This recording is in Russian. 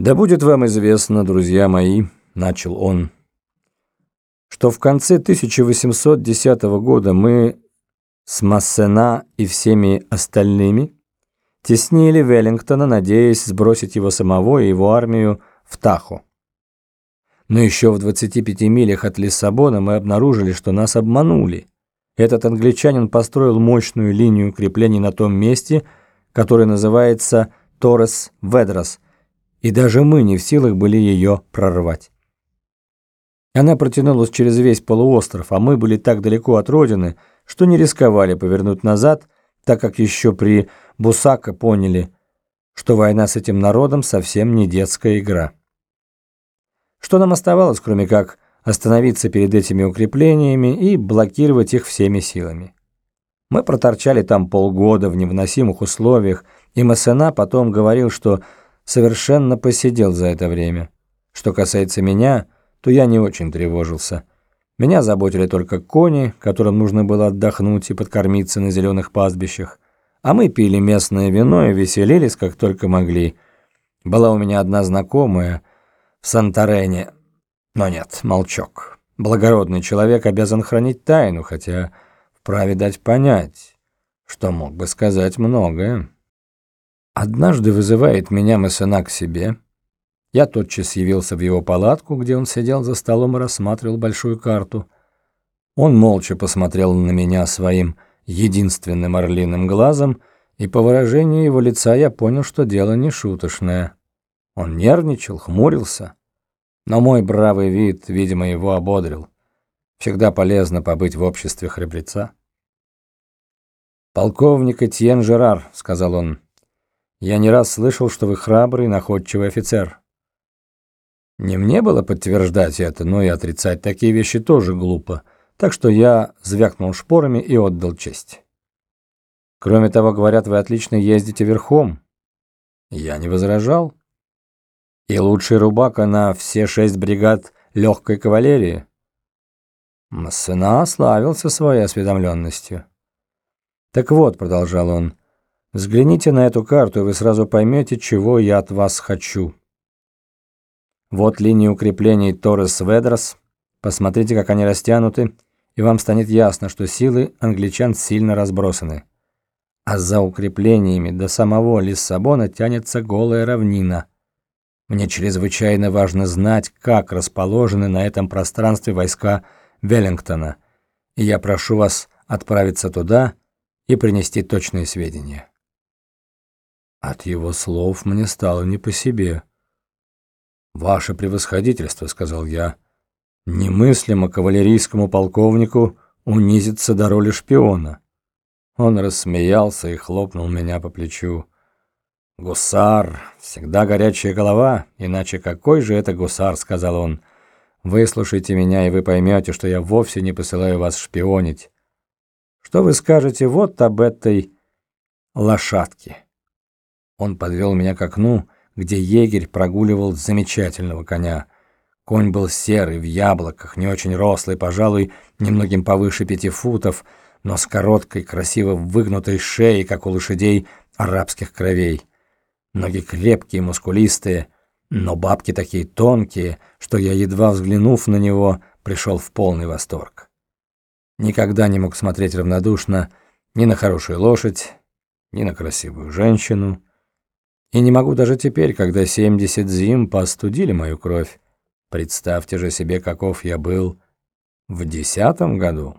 «Да будет вам известно, друзья мои», — начал он, «что в конце 1810 года мы с Массена и всеми остальными теснили Веллингтона, надеясь сбросить его самого и его армию в Тахо. Но еще в 25 милях от Лиссабона мы обнаружили, что нас обманули. Этот англичанин построил мощную линию укреплений на том месте, которое называется Торрес-Ведрос – и даже мы не в силах были ее прорвать. Она протянулась через весь полуостров, а мы были так далеко от родины, что не рисковали повернуть назад, так как еще при Бусака поняли, что война с этим народом совсем не детская игра. Что нам оставалось, кроме как остановиться перед этими укреплениями и блокировать их всеми силами? Мы проторчали там полгода в невыносимых условиях, и Массена потом говорил, что совершенно посидел за это время. Что касается меня, то я не очень тревожился. Меня заботили только кони, которым нужно было отдохнуть и подкормиться на зеленых пастбищах. А мы пили местное вино и веселились, как только могли. Была у меня одна знакомая в Санторене. Но нет, молчок. Благородный человек обязан хранить тайну, хотя вправе дать понять, что мог бы сказать многое. Однажды вызывает меня Массена к себе. Я тотчас явился в его палатку, где он сидел за столом и рассматривал большую карту. Он молча посмотрел на меня своим единственным орлиным глазом, и по выражению его лица я понял, что дело не шуточное. Он нервничал, хмурился, но мой бравый вид, видимо, его ободрил. Всегда полезно побыть в обществе храбреца. «Полковник Этьен Жерар», — сказал он, — я не раз слышал, что вы храбрый, находчивый офицер. Не мне было подтверждать это, но и отрицать такие вещи тоже глупо, так что я звякнул шпорами и отдал честь. Кроме того, говорят, вы отлично ездите верхом. Я не возражал. И лучший рубака на все шесть бригад легкой кавалерии. Массена славился своей осведомленностью. Так вот, продолжал он, Взгляните на эту карту, и вы сразу поймете, чего я от вас хочу. Вот линии укреплений Торрес-Ведрос. Посмотрите, как они растянуты, и вам станет ясно, что силы англичан сильно разбросаны. А за укреплениями до самого Лиссабона тянется голая равнина. Мне чрезвычайно важно знать, как расположены на этом пространстве войска Веллингтона, и я прошу вас отправиться туда и принести точные сведения. От его слов мне стало не по себе. «Ваше превосходительство», — сказал я, — «немыслимо кавалерийскому полковнику унизиться до роли шпиона». Он рассмеялся и хлопнул меня по плечу. «Гусар, всегда горячая голова, иначе какой же это гусар?» — сказал он. «Выслушайте меня, и вы поймете, что я вовсе не посылаю вас шпионить. Что вы скажете вот об этой лошадке?» Он подвел меня к окну, где егерь прогуливал замечательного коня. Конь был серый, в яблоках, не очень рослый, пожалуй, немногим повыше пяти футов, но с короткой, красиво выгнутой шеей, как у лошадей арабских кровей. Ноги крепкие, мускулистые, но бабки такие тонкие, что я, едва взглянув на него, пришел в полный восторг. Никогда не мог смотреть равнодушно ни на хорошую лошадь, ни на красивую женщину, и не могу даже теперь, когда 70 зим постудили мою кровь. Представьте же себе, каков я был в десятом году.